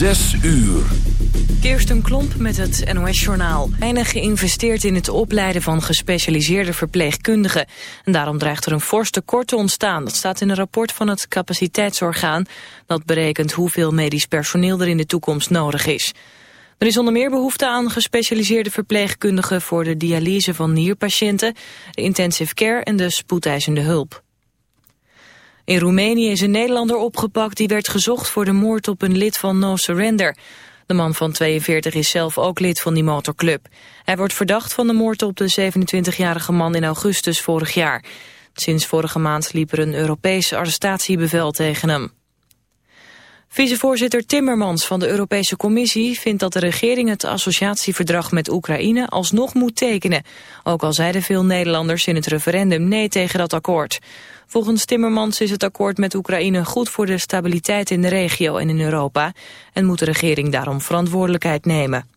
Zes uur. Kirsten Klomp met het NOS-journaal. Weinig geïnvesteerd in het opleiden van gespecialiseerde verpleegkundigen. En daarom dreigt er een fors tekort te ontstaan. Dat staat in een rapport van het capaciteitsorgaan. Dat berekent hoeveel medisch personeel er in de toekomst nodig is. Er is onder meer behoefte aan gespecialiseerde verpleegkundigen... voor de dialyse van nierpatiënten, de intensive care en de spoedeisende hulp. In Roemenië is een Nederlander opgepakt die werd gezocht voor de moord op een lid van No Surrender. De man van 42 is zelf ook lid van die motorclub. Hij wordt verdacht van de moord op de 27-jarige man in augustus vorig jaar. Sinds vorige maand liep er een Europees arrestatiebevel tegen hem. Vicevoorzitter Timmermans van de Europese Commissie vindt dat de regering het associatieverdrag met Oekraïne alsnog moet tekenen. Ook al zeiden veel Nederlanders in het referendum nee tegen dat akkoord. Volgens Timmermans is het akkoord met Oekraïne goed voor de stabiliteit in de regio en in Europa en moet de regering daarom verantwoordelijkheid nemen.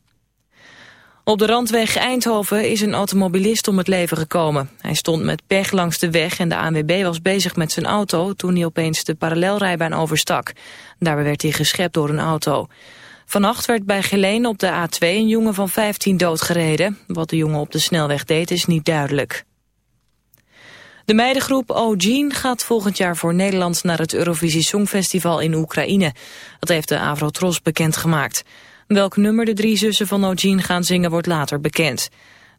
Op de randweg Eindhoven is een automobilist om het leven gekomen. Hij stond met pech langs de weg en de ANWB was bezig met zijn auto toen hij opeens de parallelrijbaan overstak. Daarbij werd hij geschept door een auto. Vannacht werd bij Geleen op de A2 een jongen van 15 doodgereden. Wat de jongen op de snelweg deed is niet duidelijk. De meidengroep O'Gene gaat volgend jaar voor Nederland naar het Eurovisie Songfestival in Oekraïne. Dat heeft de Avrotros bekendgemaakt. Welk nummer de drie zussen van O'Gene gaan zingen wordt later bekend.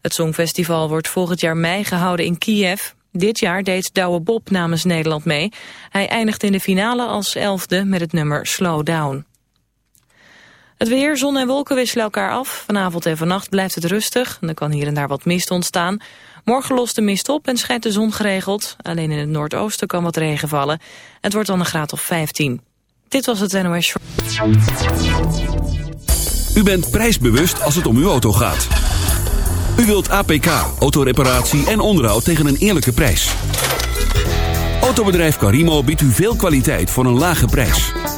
Het Songfestival wordt volgend jaar mei gehouden in Kiev. Dit jaar deed Douwe Bob namens Nederland mee. Hij eindigt in de finale als elfde met het nummer Slow Down. Het weer, zon en wolken wisselen elkaar af. Vanavond en vannacht blijft het rustig. Er kan hier en daar wat mist ontstaan. Morgen lost de mist op en schijnt de zon geregeld. Alleen in het noordoosten kan wat regen vallen. Het wordt dan een graad of 15. Dit was het NOS. U bent prijsbewust als het om uw auto gaat. U wilt APK, autoreparatie en onderhoud tegen een eerlijke prijs. Autobedrijf Carimo biedt u veel kwaliteit voor een lage prijs.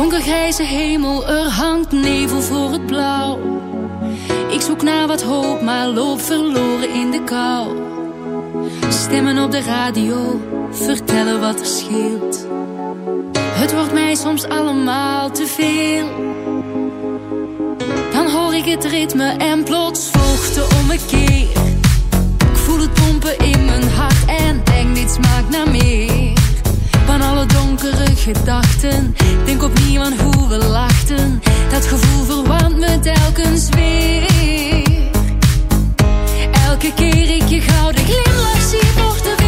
Donkergrijze hemel, er hangt nevel voor het blauw. Ik zoek naar wat hoop, maar loop verloren in de kou. Stemmen op de radio, vertellen wat er scheelt. Het wordt mij soms allemaal te veel. Dan hoor ik het ritme en plots volgt de ommekeer. Ik voel het pompen in mijn hart en denk dit smaakt naar meer. Van alle donkere gedachten, denk opnieuw aan hoe we lachten. Dat gevoel verwarmt me telkens weer. Elke keer ik je gouden glimlach zie, wordt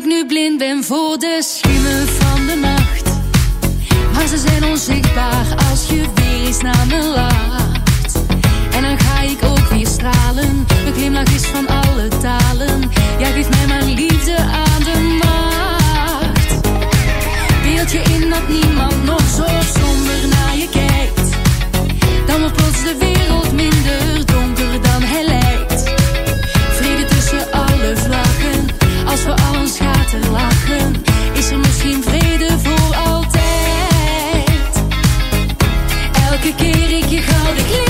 ik nu blind ben voor de schimmen van de nacht. Maar ze zijn onzichtbaar als je weer eens naar me lacht. En dan ga ik ook weer stralen, mijn glimlach is van alle talen. Jij geeft mij mijn liefde aan de macht. Beeld je in dat niemand nog zo somber naar je kijkt. Dan wordt plots de wereld minder donker dan hij lijkt. Elke keer ik je gouden glitter.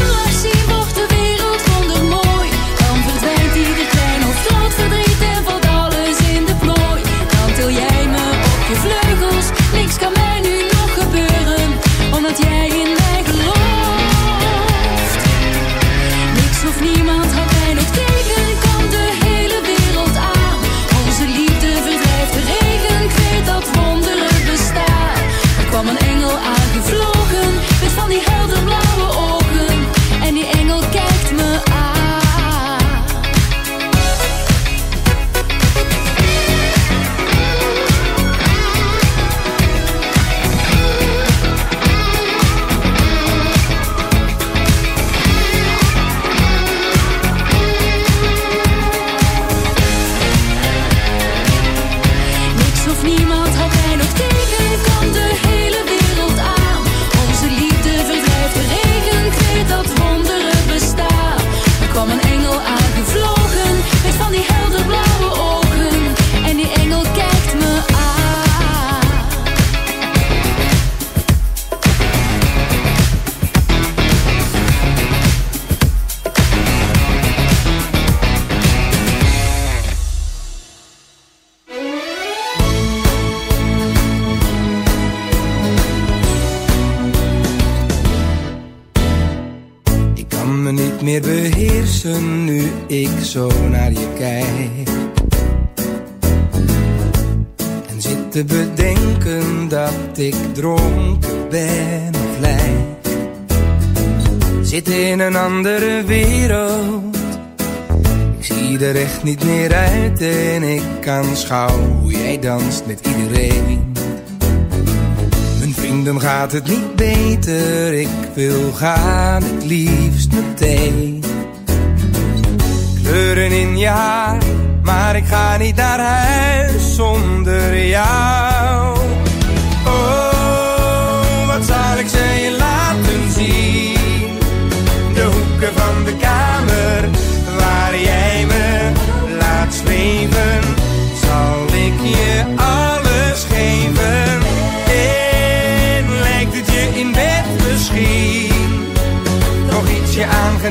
Niet meer uit en ik kan schouwen hoe jij danst met iedereen vrienden gaat het niet beter. Ik wil gaan het liefst meteen. Kleuren in je haar, maar ik ga niet naar huis zonder jou.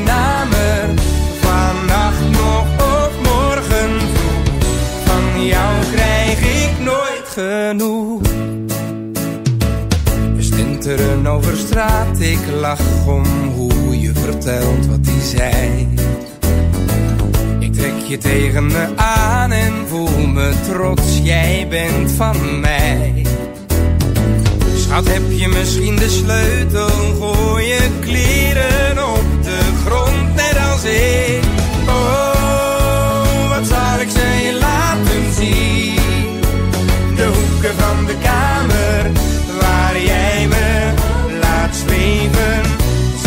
Aangenamer. Vannacht nog of morgen van jou krijg ik nooit genoeg. We stenteren over straat, ik lach om hoe je vertelt wat hij zei. Ik trek je tegen me aan en voel me trots, jij bent van mij. Schat, heb je misschien de sleutel? Gooi je kleren op als ik. Oh, wat zal ik ze je laten zien? De hoeken van de kamer, waar jij me laat zweven.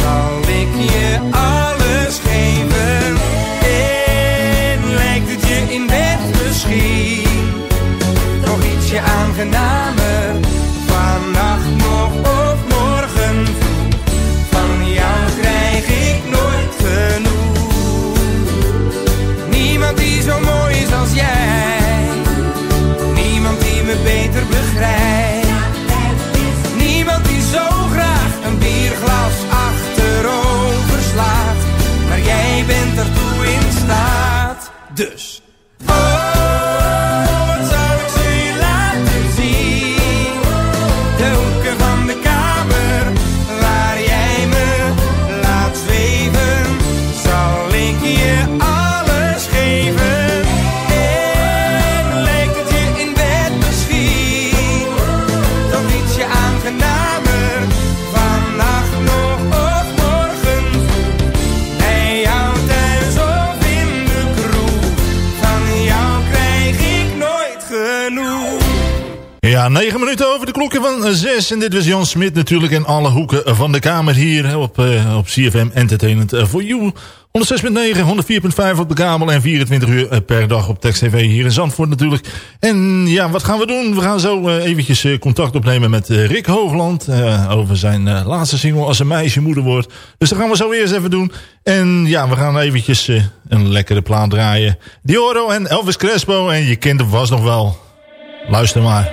Zal ik je alles geven? En lijkt het je in bed misschien? Toch ietsje aangenamer Ja, negen minuten over de klokken van zes. En dit was Jan Smit natuurlijk in alle hoeken van de kamer hier op, uh, op CFM Entertainment for You. 106.9, 104.5 op de kabel en 24 uur eh, per dag op Text TV hier in Zandvoort natuurlijk. En ja, wat gaan we doen? We gaan zo eventjes contact opnemen met Rick Hoogland over zijn laatste single Als een meisje moeder wordt. Dus dat gaan we zo eerst even doen. En ja, we gaan eventjes een lekkere plaat draaien. Dioro en Elvis Crespo en je kent vast nog wel. Luister maar.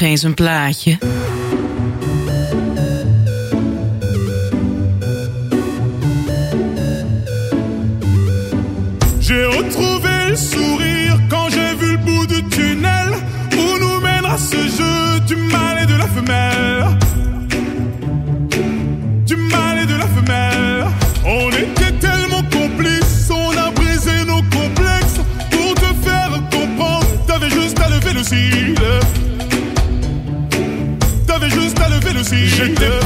Nog eens een plaatje. je te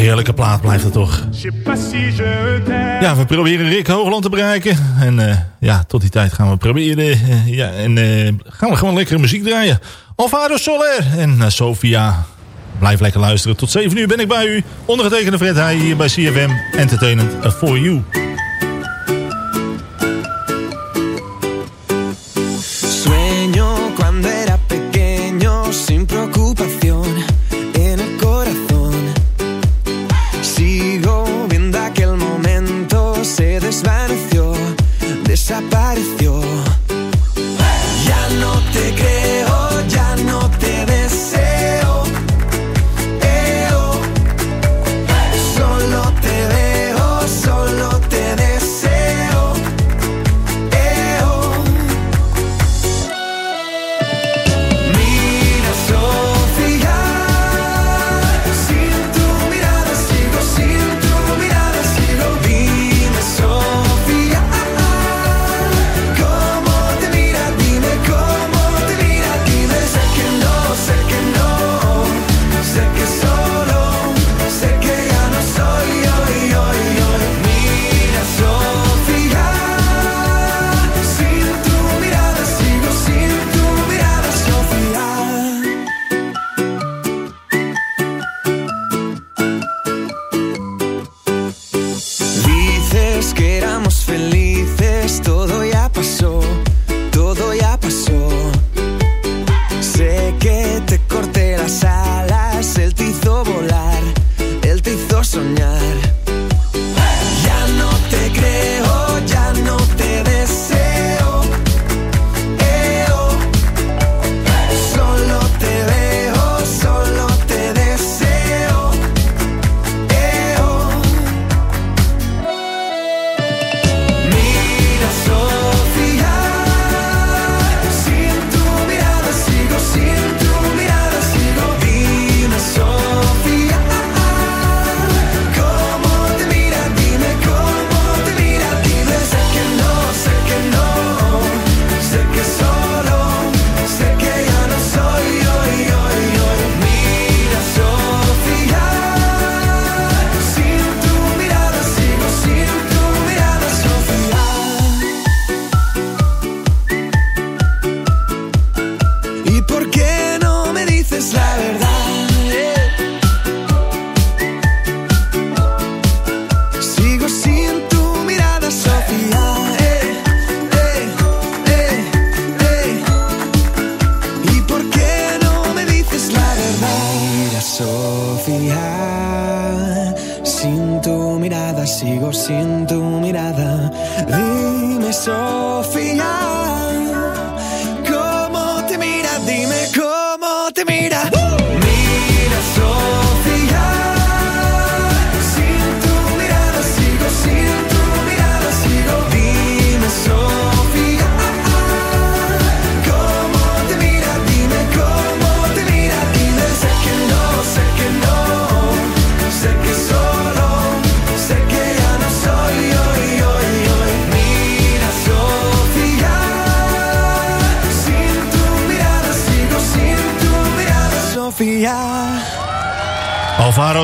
Heerlijke plaat blijft het toch. Ja, we proberen Rick Hoogland te bereiken. En eh, ja, tot die tijd gaan we proberen. eh, ja, en eh, gaan we gewoon lekkere muziek draaien. Alvaro Soler en Sofia. Blijf lekker luisteren. Tot 7 uur ben ik bij u. Ondergetekende Fred Heij hier bij CFM Entertainment for You.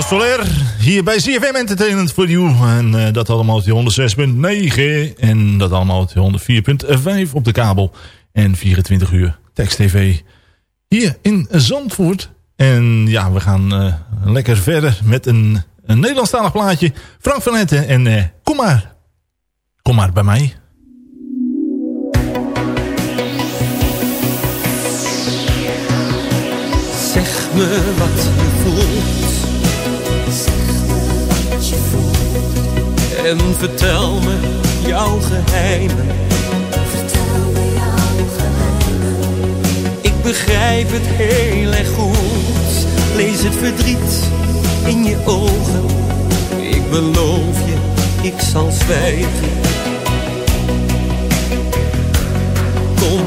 Soler, hier bij CFM Entertainment for You. En eh, dat allemaal op die 106.9. En dat allemaal op die 104.5 op de kabel. En 24 uur tekst TV hier in Zandvoort. En ja, we gaan eh, lekker verder met een, een Nederlandstalig plaatje. Frank van Etten en eh, kom maar. Kom maar bij mij. Zeg me wat je voelt. En vertel me jouw geheimen. Ik begrijp het heel erg goed. Lees het verdriet in je ogen. Ik beloof je, ik zal zwijgen. Kom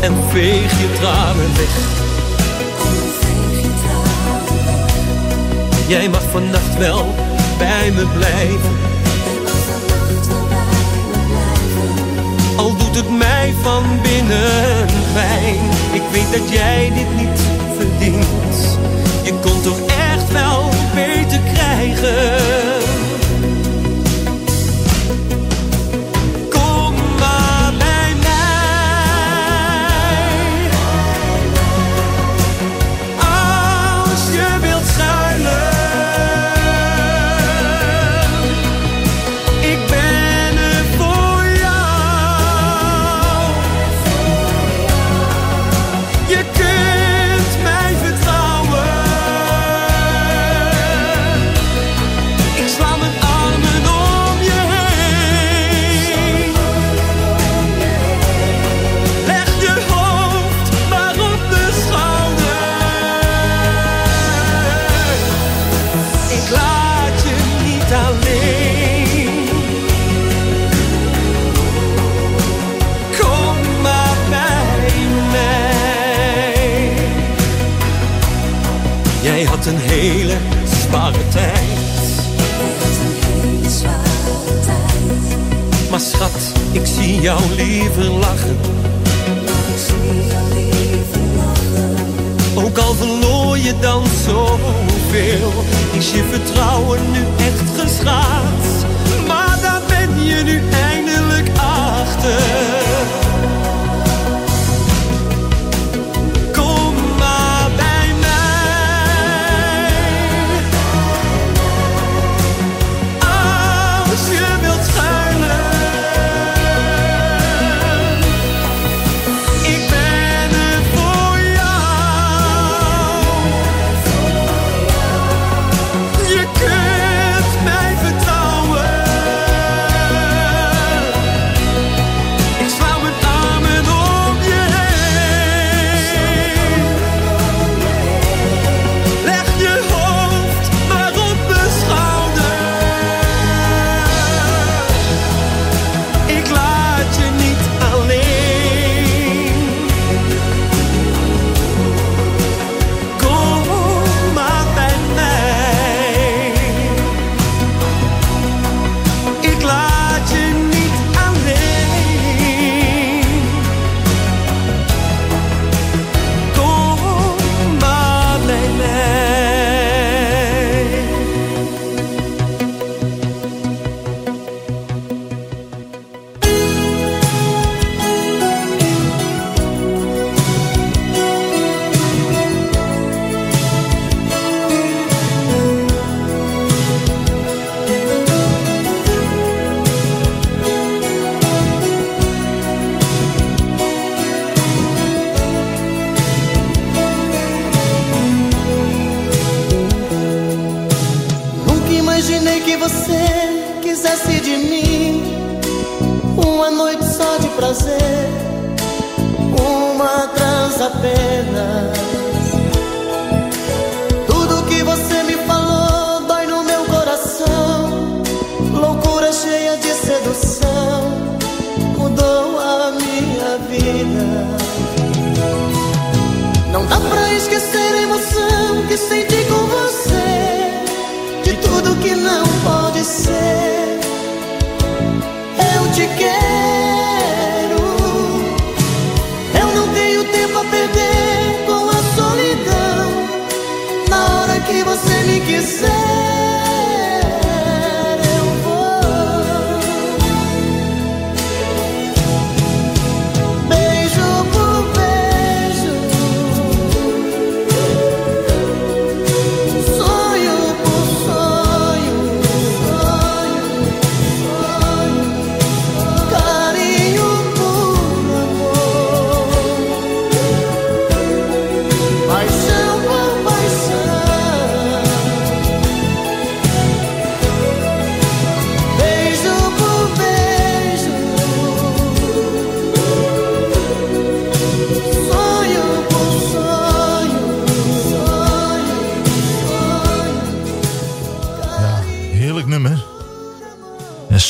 en veeg je tranen weg. Jij mag vannacht wel bij me blijven. Al doet het mij van binnen pijn. Ik weet dat jij dit niet verdient. Je kon toch echt wel beter krijgen. Jij had een hele zware tijd. Maar schat, ik zie jou liever lachen. Ook al verloor je dan zoveel, is je vertrouwen nu echt geschaad. Maar daar ben je nu eindelijk say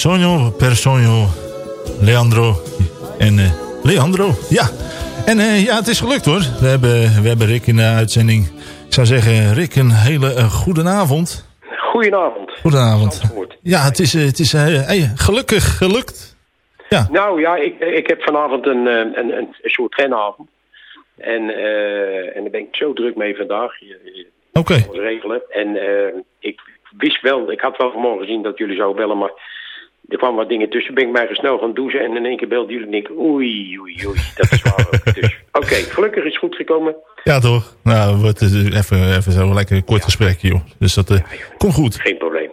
Sonjo per Sonjo. Leandro. En eh, Leandro, ja. En eh, ja, het is gelukt hoor. We hebben, we hebben Rick in de uitzending. Ik zou zeggen, Rick, een hele uh, goede avond. Goedenavond. Goedenavond. Ja, het is, eh, het is eh, hey, gelukkig gelukt. Ja. Nou ja, ik, ik heb vanavond een, eh, een, een, soort trainavond. En, eh, en daar ben ik zo druk mee vandaag. Oké. regelen. En eh, ik wist wel, ik had wel vanmorgen gezien dat jullie zouden bellen, maar er kwamen wat dingen tussen. Ben ik mij snel gaan douchen en in één keer belden jullie en ik, oei, oei, oei, dat is waar ook. Dus oké, gelukkig is het goed gekomen. Ja, toch? Nou, wordt het even, even zo lekker een kort gesprek, joh. Dus dat eh, komt goed. Geen probleem.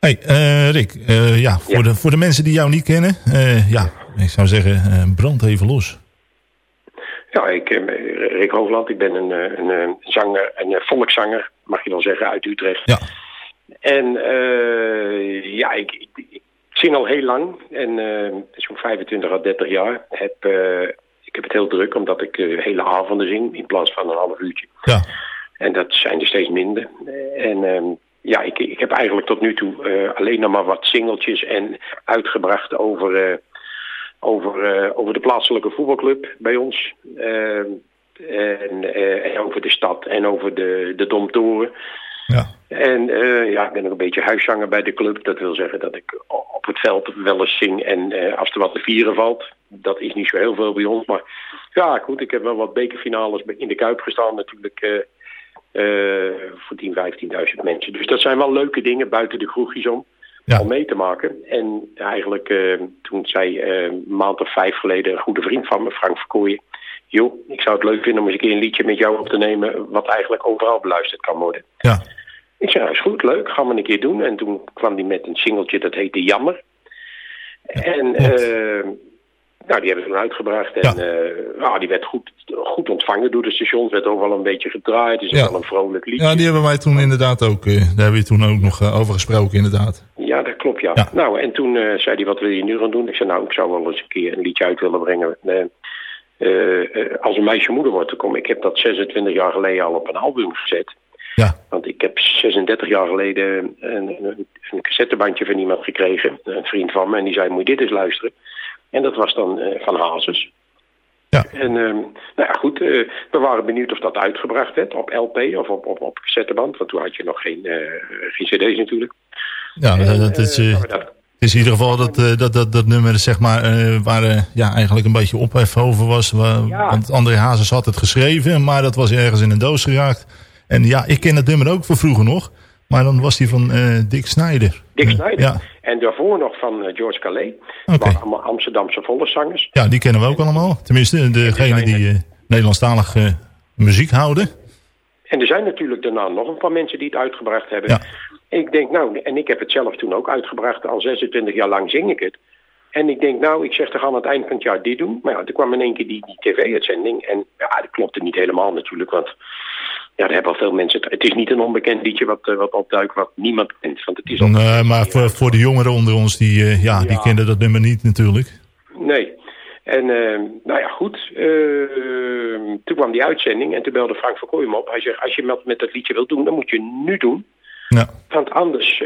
Hey, eh, Rick, eh, ja, voor, De, voor de mensen die jou niet kennen, eh, ja, ik zou zeggen, eh, brand even los. Ja, ik, eh, Rick Hoogland, ik ben een, eh, een, eh, zanger, een eh, volkszanger, mag je wel zeggen, uit Utrecht. Ja. En eh, ja, ik, ik, ik zing al heel lang. En eh, zo'n 25 à 30 jaar. Heb, eh, ik heb het heel druk, omdat ik eh, hele avonden zing in plaats van een half uurtje. Ja. En dat zijn er steeds minder. En ehm, ja, ik, ik heb eigenlijk tot nu toe eh, alleen nog maar wat singeltjes en uitgebracht over, eh, over, eh, over de plaatselijke voetbalclub bij ons. Ehm, en, eh, en over de stad en over de, de Domtoren. Ja. En eh, ja, ik ben ook een beetje huiszanger bij de club. Dat wil zeggen dat ik op het veld wel eens zing. En eh, als er wat te vieren valt, dat is niet zo heel veel bij ons. Maar ja, goed, ik heb wel wat bekerfinales in de Kuip gestaan natuurlijk. eh, voor 10, 15.000 mensen. Dus dat zijn wel leuke dingen buiten de kroegjes om. Om mee te maken. En eigenlijk toen zei een maand of vijf geleden een goede vriend van me, Frank Verkooyen. Joh, ik zou het leuk vinden om eens een keer een liedje met jou op te nemen. wat eigenlijk overal beluisterd kan worden. Ja. Ik zei, is goed, leuk, gaan we een keer doen. En toen kwam hij met een singeltje dat heette Jammer. En eh, nou, die hebben ze toen uitgebracht. En eh, nou, die werd goed, goed ontvangen door de stations. Werd overal een beetje gedraaid. Dus het is Ja. wel een vrolijk liedje. Ja, die hebben wij toen inderdaad ook, eh, daar hebben we toen ook nog over gesproken inderdaad. Ja, dat klopt, ja. Ja. Nou, en toen zei hij, wat wil je nu gaan doen? Ik zei, nou, ik zou wel eens een keer een liedje uit willen brengen. Als een meisje moeder wordt te komen. Ik heb dat 26 jaar geleden al op een album gezet. Ja. Want ik heb 36 jaar geleden een, een, een cassettebandje van iemand gekregen. Een vriend van me. En die zei, moet je dit eens luisteren? En dat was dan eh, van Hazes. Ja. En ehm, nou ja, goed, eh, we waren benieuwd of dat uitgebracht werd op LP of op, op, op cassetteband. Want toen had je nog geen, eh, geen cd's natuurlijk. Ja, dat, dat is, het is in ieder geval dat, dat, dat, dat nummer zeg maar, eh, waar ja, eigenlijk een beetje ophef over was. Waar, Ja. Want André Hazes had het geschreven, maar dat was ergens in een doos geraakt. En ja, ik ken het nummer ook van vroeger nog. Maar dan was die van eh, Dick Snyder. Dick Snyder. Ja. En daarvoor nog van eh, George Calais. Oké. waren allemaal Amsterdamse volkszangers. ja, die kennen we ook allemaal. Tenminste, degene die eh, Nederlandstalig muziek houden. En er zijn natuurlijk daarna nog een paar mensen die het uitgebracht hebben. Ik denk, nou, en ik heb het zelf toen ook uitgebracht. Al 26 jaar lang zing ik het. En ik denk, nou, ik zeg, gaan aan het eind van het jaar dit doen. Maar ja, toen kwam in één keer die, die tv-uitzending. En ja, dat klopte niet helemaal natuurlijk. Want ja, er hebben al veel mensen... Het, is niet een onbekend liedje wat, eh, wat opduikt, wat niemand kent. Want het is al... Nee, maar voor, voor de jongeren onder ons, die, eh, ja, die Ja. kenden dat nummer niet natuurlijk. Nee. En eh, nou ja, goed. Toen kwam die uitzending en toen belde Frank van Kooijm op. Hij zegt, als je met, met dat liedje wilt doen, dan moet je nu doen. Ja. Want anders,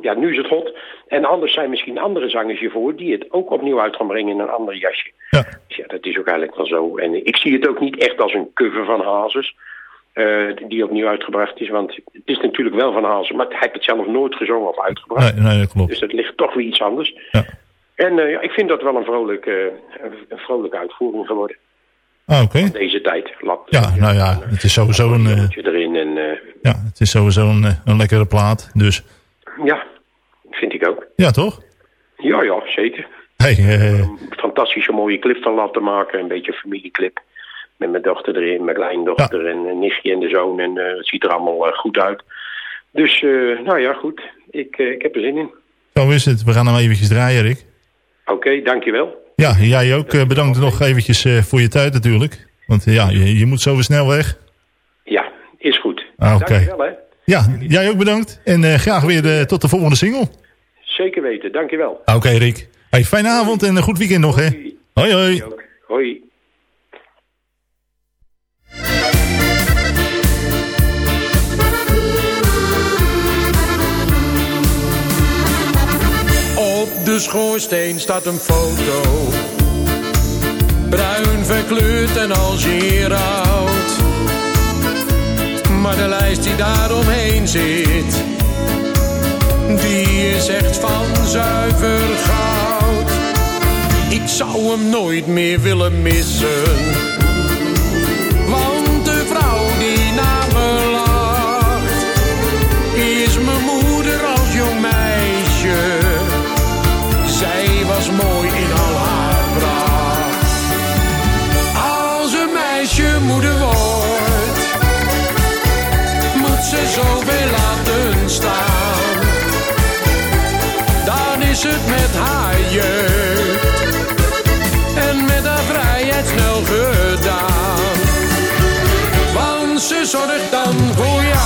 ja, nu is het hot. En anders zijn misschien andere zangers hiervoor die het ook opnieuw uit gaan brengen in een ander jasje. Ja. Dus ja, dat is ook eigenlijk wel zo. En ik zie het ook niet echt als een cover van Hazes. Eh, die opnieuw uitgebracht is. Want het is natuurlijk wel van Hazes. Maar hij heeft het zelf nooit gezongen of uitgebracht. Nee, nee, dat klopt. Dus dat ligt toch weer iets anders. Ja. En eh, ja, ik vind dat wel een vrolijke, een, een vrolijke uitvoering geworden. Ah, oké. Deze tijd. Lap, Ja, nou ja, het is sowieso een, eh, erin en eh, ja, het is sowieso een, eh, een lekkere plaat. Dus ja, vind ik ook. ja, toch? Ja, ja, zeker. Hey, eh, Fantastische mooie clip van laten maken. Een beetje een familieclip. Met mijn dochter erin, mijn kleindochter en een nichtje en de zoon. En eh, het ziet er allemaal eh, goed uit. Dus, eh, nou ja, goed. Ik, ik heb er zin in. zo is het. We gaan hem eventjes draaien, Rick. Oké, dankjewel. Ja, jij ook. bedankt nog eventjes voor je tijd natuurlijk. Want ja, je, je moet zo weer snel weg. Ja, is goed. Ah, oké. Dankjewel, hè. Ja, jij ook bedankt. En graag weer tot de volgende single. Zeker weten, dankjewel. Ah, Oké, Rick. Hey, fijne avond en een goed weekend nog, hè. Hoi, hoi. Hoi. De schoorsteen staat een foto. Bruin verkleurd en algeeroud. Maar de lijst die daaromheen zit. Die is echt van zuiver goud. Ik zou hem nooit meer willen missen. Met haar jeugd en met haar vrijheid snel gedaan. Want ze zorgt dan voor jou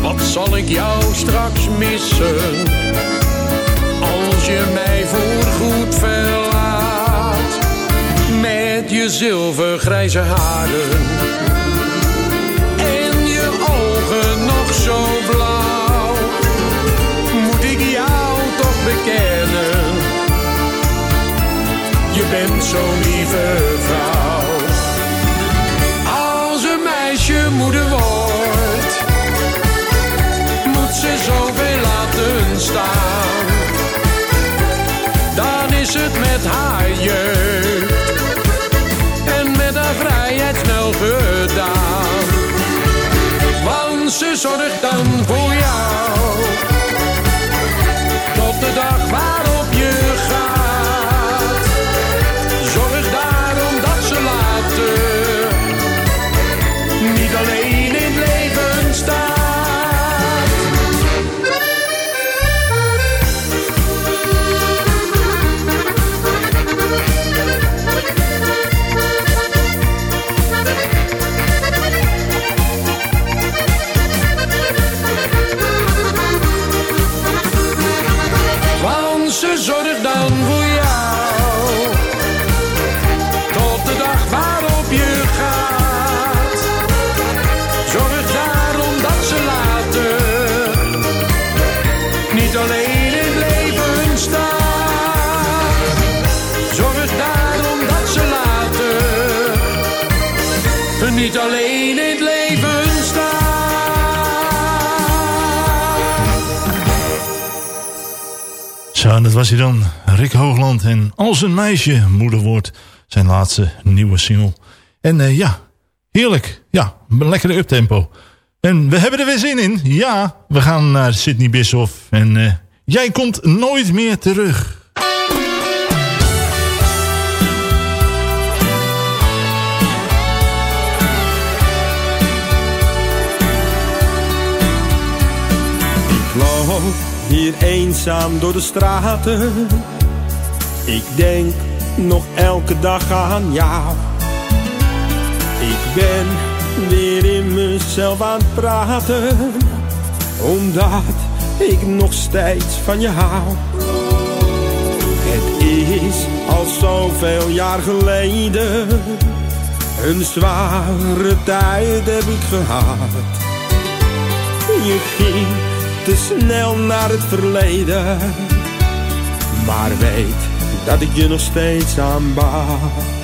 Wat zal ik jou straks missen? als je mij voorgoed verlaat. Met je zilvergrijze haren en je ogen nog zo blauw. Moet ik jou toch bekennen, je bent zo'n lieve vrouw. Is het met haar jeugd en met haar vrijheid snel gedaan. Want ze zorgt dan voor jou was hij dan, Rick Hoogland. En Als een meisje moeder wordt, zijn laatste nieuwe single. En eh, ja, heerlijk. Ja, een lekkere uptempo. En we hebben er weer zin in. Ja, we gaan naar Sydney Bischoff. En eh, jij komt nooit meer terug. Ik loop hier eenzaam door de straten. Ik denk nog elke dag aan jou. Ik ben weer in mezelf aan het praten, omdat ik nog steeds van je hou. Het is al zoveel jaar geleden, een zware tijd heb ik gehad. Je ging te snel naar het verleden. Maar weet dat ik je nog steeds aanbaat.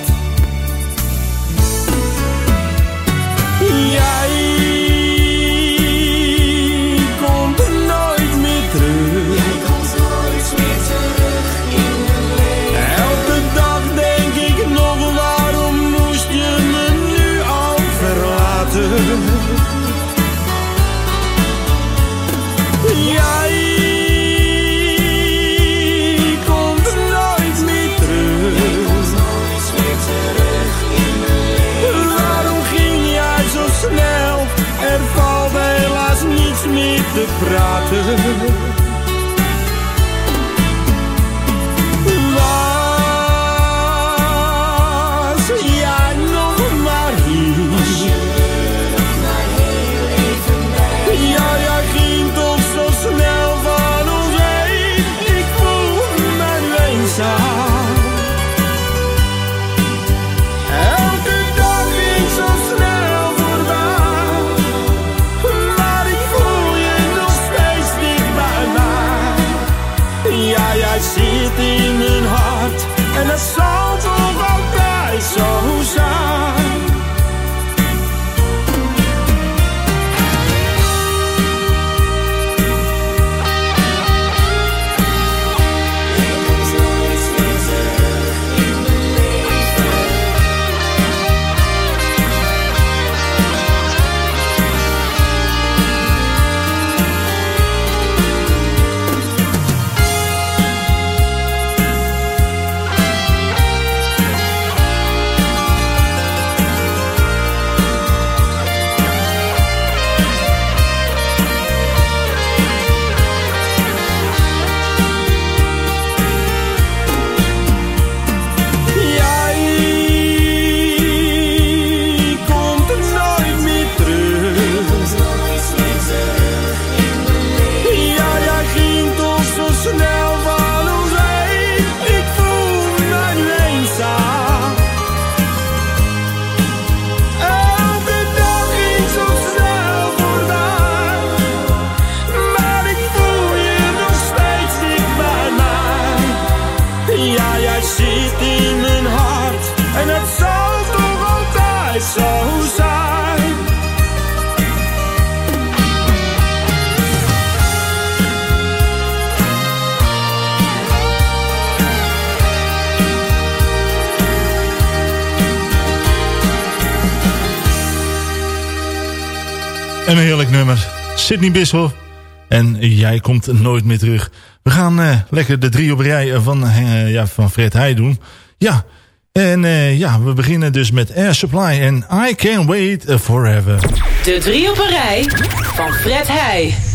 En jij komt nooit meer terug. We gaan eh, lekker de drie op rij eh, van, eh, ja, van Fred Heij doen. Ja, en ja, we beginnen dus met Air Supply en I Can't Wait Forever. De drie op rij van Fred Heij.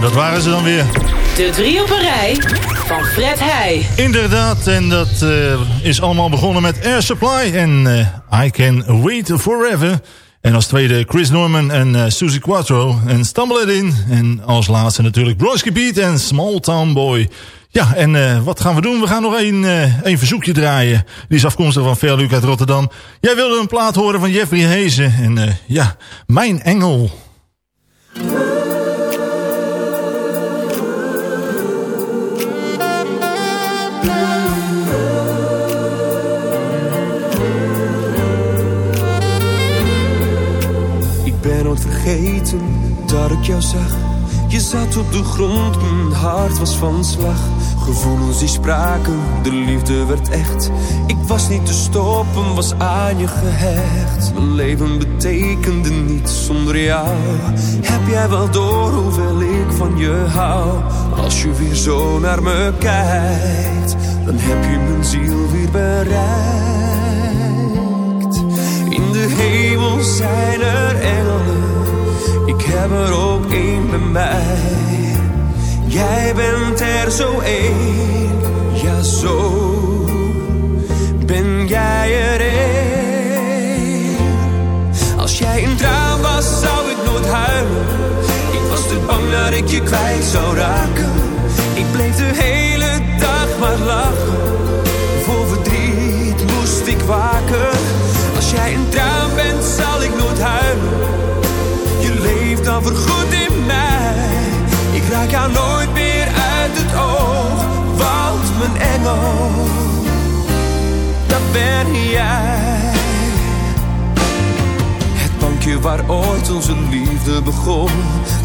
Dat waren ze dan weer. De drie op een rij van Fred Heij. Inderdaad, en dat uh, is allemaal begonnen met Air Supply en uh, I Can Wait Forever. En als tweede Chris Norman en uh, Suzy Quattro en Stumble It In. En als laatste natuurlijk Broski Beat en Small Town Boy. Ja, en uh, wat gaan we doen? We gaan nog één, uh, één verzoekje draaien. Die is afkomstig van Verluc uit Rotterdam. Jij wilde een plaat horen van Jeffrey Hezen. En ja, Mijn Engel. Vergeten dat ik jou zag. Je zat op de grond, mijn hart was van slag. Gevoelens die spraken, de liefde werd echt. Ik was niet te stoppen, was aan je gehecht. Mijn leven betekende niets zonder jou. Heb jij wel door hoeveel ik van je hou? Als je weer zo naar me kijkt, dan heb je mijn ziel weer bereikt. In de hemel zijn er engelen, ik heb er ook één bij mij. Jij bent er zo één, ja zo ben jij er één. Als jij een traan was, zou ik nooit huilen. Ik was te bang dat ik je kwijt zou raken. Ik bleef de hele dag maar lachen. Voor verdriet moest ik waken. Als jij een traan bent, zal ik nooit huilen. Voorgoed in mij. Ik raak jou nooit meer uit het oog, want mijn engel, dat ben jij. Het bankje waar ooit onze liefde begon,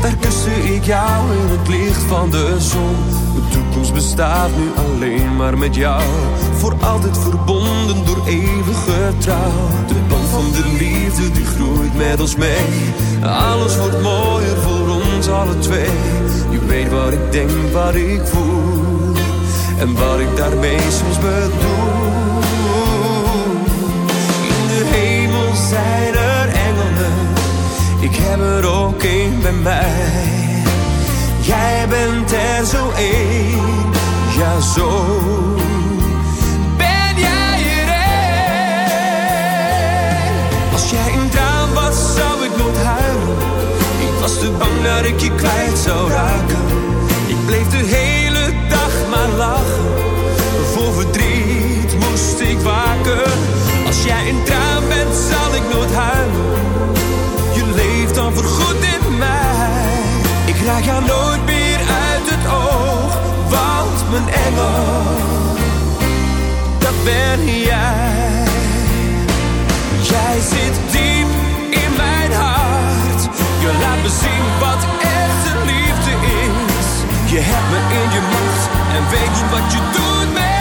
daar kuste ik jou in het licht van de zon. De toekomst bestaat nu alleen maar met jou, voor altijd verbonden door eeuwige trouw. De band van de liefde die groeit met ons mee, alles wordt mooier voor ons alle twee. Je weet wat ik denk, wat ik voel. En wat ik daarmee soms bedoel. In de hemel zijn er engelen. Ik heb er ook één bij mij Jij bent er zo één Ja, zo ben jij er één Als jij een traan was, zou ik nooit huilen ik was te bang dat ik je kwijt zou raken. Ik bleef de hele dag maar lachen. Voor verdriet moest ik waken. Als jij een traan bent, zal ik nooit huilen. Raak jou nooit meer uit het oog. Want mijn engel, dat ben jij. Jij zit diep in mijn hart. Je laat me zien wat echte liefde is. Je hebt me in je macht en weet niet wat je doet met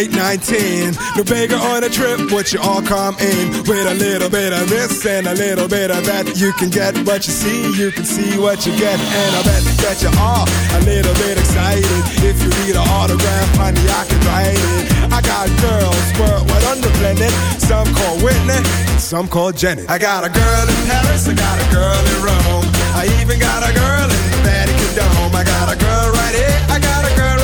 8, 9, 10. Bigger on a trip, What you all come in with a little bit of this and a little bit of that. You can get what you see, you can see what you get, and I bet that you are a little bit excited. If you need an autograph, honey, I can write it. I got girls, but what underblended. Some call Whitney, some call Janet. I got a girl in Paris, I got a girl in Rome. I even got a girl in the Vatican Dome. I got a girl right here, I got a girl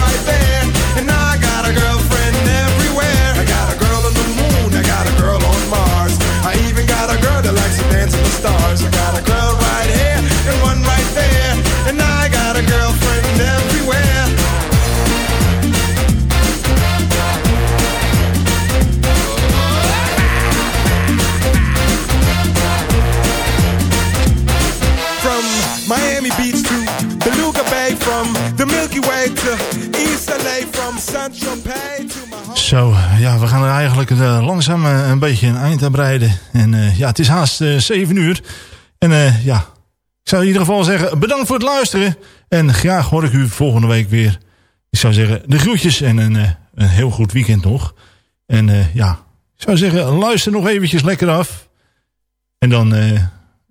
Zo, ja, we gaan er eigenlijk uh, langzaam uh, een beetje een eind aan breiden. En uh, ja, het is haast 7 uur. En ja, ik zou in ieder geval zeggen, bedankt voor het luisteren. En graag hoor ik u volgende week weer. Ik zou zeggen, de groetjes en een, een heel goed weekend nog. En ja, ik zou zeggen, luister nog eventjes lekker af. En dan,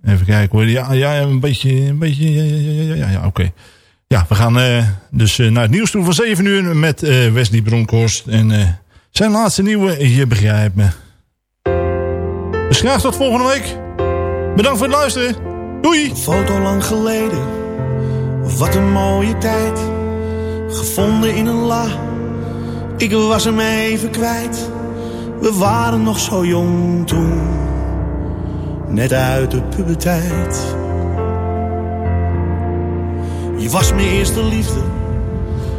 even kijken hoor. Ja, ja een beetje, een beetje, ja, ja, ja, ja, ja oké. Ja, we gaan dus naar het nieuws toe van 7 uur met uh, Wesley Bronkhorst. En zijn laatste nieuwe, je begrijpt me. Dus graag tot volgende week. Bedankt voor het luisteren. Doei! Een foto lang geleden. Wat een mooie tijd. Gevonden in een la. Ik was hem even kwijt. We waren nog zo jong toen. Net uit de puberteit. Je was mijn eerste liefde,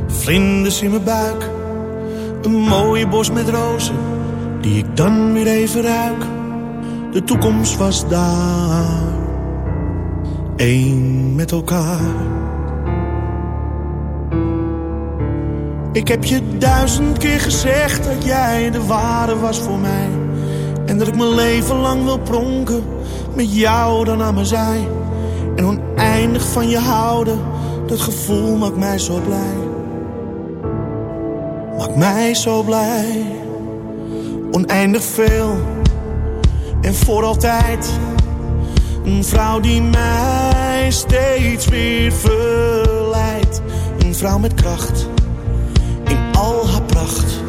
vlinders in mijn buik. Een mooie bos met rozen, die ik dan weer even ruik. De toekomst was daar, één met elkaar. Ik heb je duizend keer gezegd dat jij de ware was voor mij. En dat ik mijn leven lang wil pronken, met jou dan aan mijn zij. En oneindig van je houden dat gevoel maakt mij zo blij. Maakt mij zo blij. Oneindig veel. En voor altijd. Een vrouw die mij steeds weer verleidt. Een vrouw met kracht. In al haar pracht.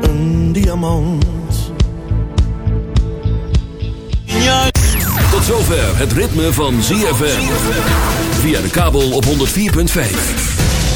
Een diamant. Tot zover het ritme van ZFM. Via de kabel op 104.5.